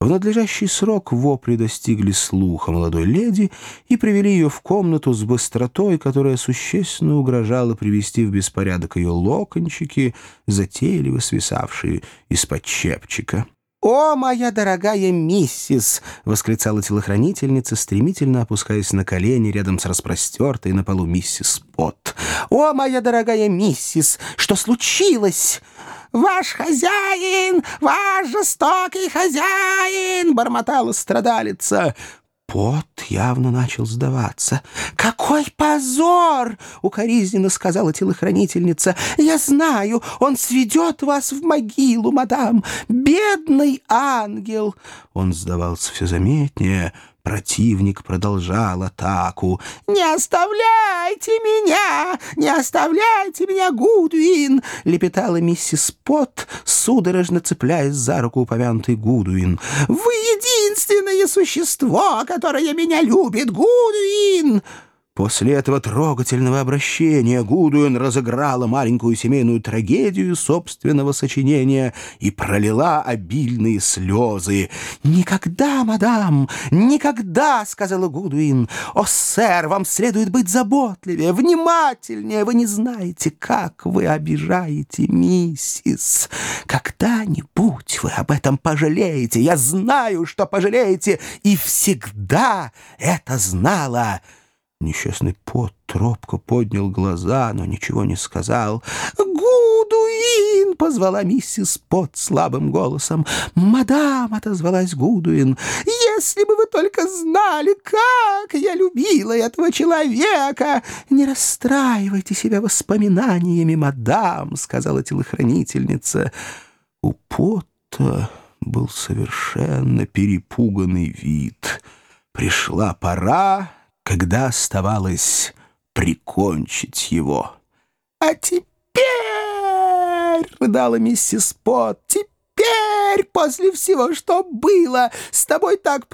В надлежащий срок вопли достигли слуха молодой леди и привели ее в комнату с быстротой, которая существенно угрожала привести в беспорядок ее локончики, затейливо свисавшие из-под чепчика. «О, моя дорогая миссис!» — восклицала телохранительница, стремительно опускаясь на колени рядом с распростертой на полу миссис Пот. «О, моя дорогая миссис! Что случилось?» «Ваш хозяин! Ваш жестокий хозяин!» — бормотала страдалица. Пот явно начал сдаваться. «Какой позор!» — укоризненно сказала телохранительница. «Я знаю, он сведет вас в могилу, мадам! Бедный ангел!» Он сдавался все заметнее — Противник продолжал атаку. «Не оставляйте меня! Не оставляйте меня, Гудуин!» — лепетала миссис Пот, судорожно цепляясь за руку упомянутый Гудуин. «Вы единственное существо, которое меня любит, Гудуин!» После этого трогательного обращения Гудуин разыграла маленькую семейную трагедию собственного сочинения и пролила обильные слезы. «Никогда, мадам, никогда!» — сказала Гудуин. «О, сэр, вам следует быть заботливее, внимательнее. Вы не знаете, как вы обижаете миссис. Когда-нибудь вы об этом пожалеете. Я знаю, что пожалеете, и всегда это знала». Несчастный пот тропко поднял глаза, но ничего не сказал. «Гудуин!» — позвала миссис Пот слабым голосом. «Мадам!» — отозвалась Гудуин. «Если бы вы только знали, как я любила этого человека!» «Не расстраивайте себя воспоминаниями, мадам!» — сказала телохранительница. У Пота был совершенно перепуганный вид. Пришла пора когда оставалось прикончить его. «А теперь, — рыдала миссис Пот, — теперь, после всего, что было, с тобой так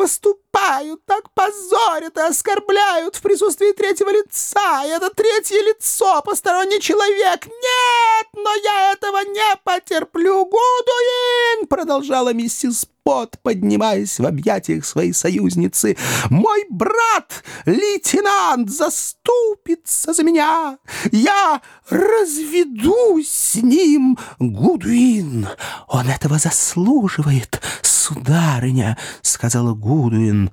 поступают, так позорят и оскорбляют в присутствии третьего лица, и это третье лицо — посторонний человек. Нет, но я этого не потерплю, Гудуин!» — продолжала миссис Пот поднимаясь в объятиях своей союзницы. «Мой брат, лейтенант, заступится за меня! Я разведусь с ним, Гудуин! Он этого заслуживает, сударыня!» — сказала Гудуин.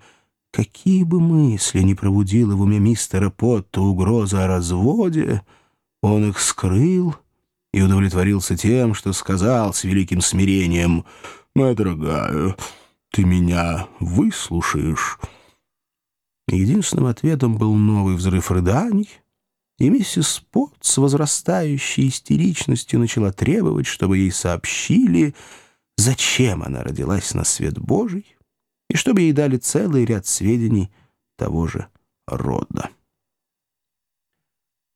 Какие бы мысли ни пробудила в уме мистера Потта угроза о разводе, он их скрыл и удовлетворился тем, что сказал с великим смирением — «Моя дорогая, ты меня выслушаешь?» Единственным ответом был новый взрыв рыданий, и миссис Пот с возрастающей истеричностью начала требовать, чтобы ей сообщили, зачем она родилась на свет Божий, и чтобы ей дали целый ряд сведений того же рода.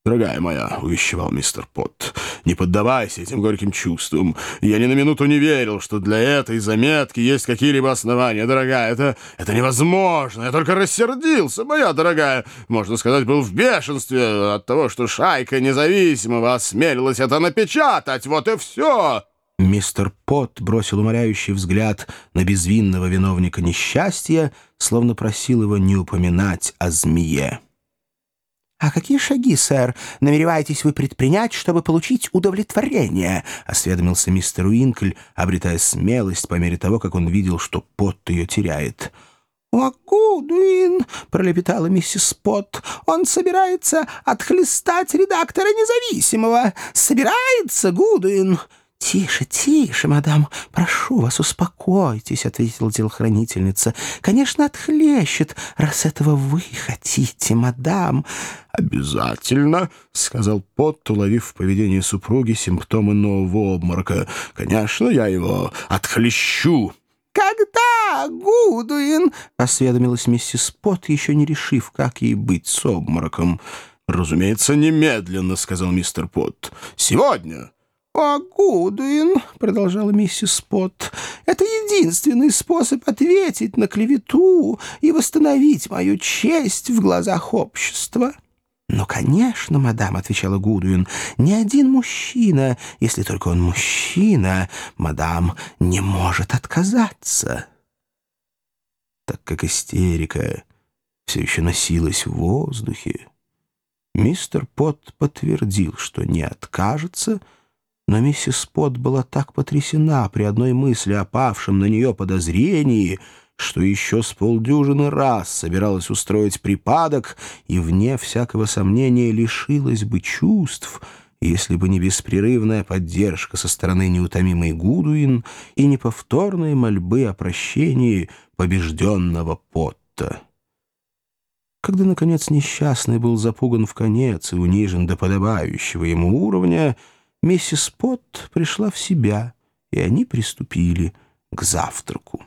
«Дорогая моя», — увещевал мистер Потт, — «не поддавайся этим горьким чувствам. Я ни на минуту не верил, что для этой заметки есть какие-либо основания. Дорогая, это, это невозможно. Я только рассердился, моя дорогая. Можно сказать, был в бешенстве от того, что шайка независимого осмелилась это напечатать. Вот и все». Мистер Пот бросил умоляющий взгляд на безвинного виновника несчастья, словно просил его не упоминать о змее. «А какие шаги, сэр, намереваетесь вы предпринять, чтобы получить удовлетворение?» — осведомился мистер Уинкль, обретая смелость по мере того, как он видел, что Пот ее теряет. «О, Гудуин!» — пролепетала миссис Пот. «Он собирается отхлестать редактора независимого! Собирается, Гудуин!» «Тише, тише, мадам, прошу вас, успокойтесь», — ответила телохранительница. «Конечно, отхлещет, раз этого вы хотите, мадам». «Обязательно», — сказал Пот, уловив в поведении супруги симптомы нового обморока. «Конечно, я его отхлещу». «Когда, Гудуин?» — осведомилась миссис Пот, еще не решив, как ей быть с обмороком. «Разумеется, немедленно», — сказал мистер Пот. «Сегодня». «О, Гудуин», — продолжала миссис Пот, — «это единственный способ ответить на клевету и восстановить мою честь в глазах общества». «Ну, конечно, мадам», — отвечала Гудуин, — «ни один мужчина, если только он мужчина, мадам, не может отказаться». так как истерика все еще носилась в воздухе. Мистер Пот подтвердил, что не откажется, но миссис Пот была так потрясена при одной мысли о павшем на нее подозрении, что еще с полдюжины раз собиралась устроить припадок и, вне всякого сомнения, лишилась бы чувств, если бы не беспрерывная поддержка со стороны неутомимой Гудуин и неповторные мольбы о прощении побежденного Потта. Когда, наконец, несчастный был запуган в конец и унижен до подобающего ему уровня, миссис Пот пришла в себя, и они приступили к завтраку.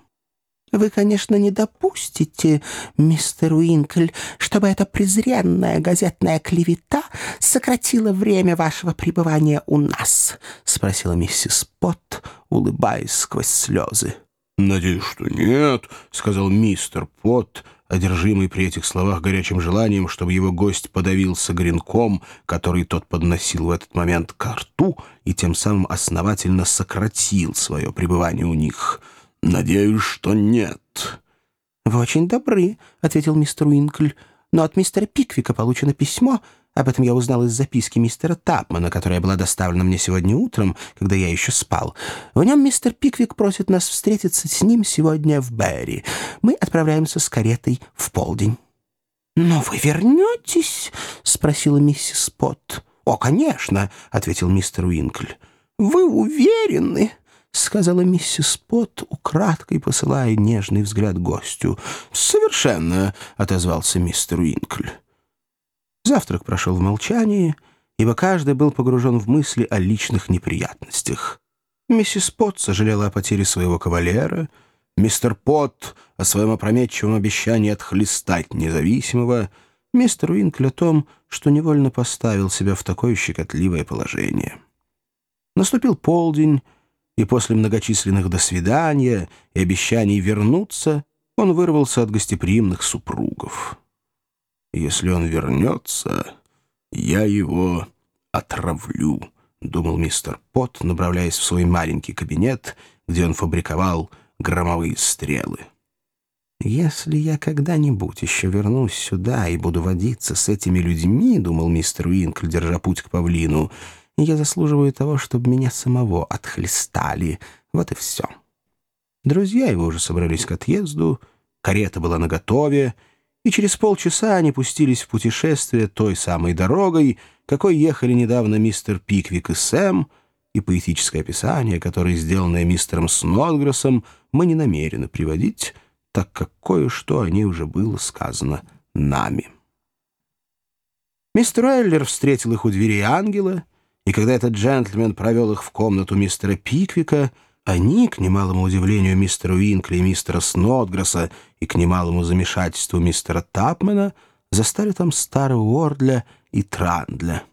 Вы, конечно, не допустите, мистер Уинкль, чтобы эта презренная газетная клевета сократила время вашего пребывания у нас, — спросила миссис Пот, улыбаясь сквозь слезы. — Надеюсь, что нет, — сказал мистер Пот, одержимый при этих словах горячим желанием, чтобы его гость подавился гренком, который тот подносил в этот момент к рту и тем самым основательно сократил свое пребывание у них — «Надеюсь, что нет». «Вы очень добры», — ответил мистер Уинкль. «Но от мистера Пиквика получено письмо. Об этом я узнал из записки мистера Тапмана, которая была доставлена мне сегодня утром, когда я еще спал. В нем мистер Пиквик просит нас встретиться с ним сегодня в Берри. Мы отправляемся с каретой в полдень». «Но вы вернетесь?» — спросила миссис Пот. «О, конечно», — ответил мистер Уинкль. «Вы уверены?» — сказала миссис Пот, украдкой посылая нежный взгляд гостю. «Совершенно», — отозвался мистер Уинкль. Завтрак прошел в молчании, ибо каждый был погружен в мысли о личных неприятностях. Миссис Пот сожалела о потере своего кавалера, мистер Пот о своем опрометчивом обещании отхлестать независимого, мистер Уинкль о том, что невольно поставил себя в такое щекотливое положение. Наступил полдень, и после многочисленных «до свидания» и обещаний вернуться он вырвался от гостеприимных супругов. «Если он вернется, я его отравлю», — думал мистер Пот, направляясь в свой маленький кабинет, где он фабриковал громовые стрелы. «Если я когда-нибудь еще вернусь сюда и буду водиться с этими людьми», — думал мистер Уинкль, держа путь к павлину, — я заслуживаю того, чтобы меня самого отхлестали. Вот и все. Друзья его уже собрались к отъезду, карета была наготове, и через полчаса они пустились в путешествие той самой дорогой, какой ехали недавно мистер Пиквик и Сэм, и поэтическое описание, которое, сделанное мистером Снодграссом, мы не намерены приводить, так как кое-что о ней уже было сказано нами. Мистер Эллер встретил их у двери ангела — и когда этот джентльмен провел их в комнату мистера Пиквика, они, к немалому удивлению мистера Уинкли и мистера Снотгресса и к немалому замешательству мистера Тапмена, застали там старого Уордля и Трандля.